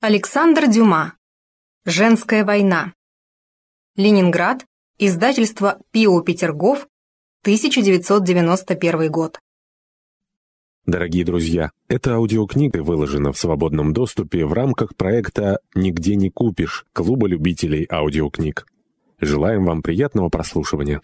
Александр Дюма. Женская война. Ленинград. Издательство Пио Петергоф. 1991 год. Дорогие друзья, эта аудиокнига выложена в свободном доступе в рамках проекта «Нигде не купишь» Клуба любителей аудиокниг. Желаем вам приятного прослушивания.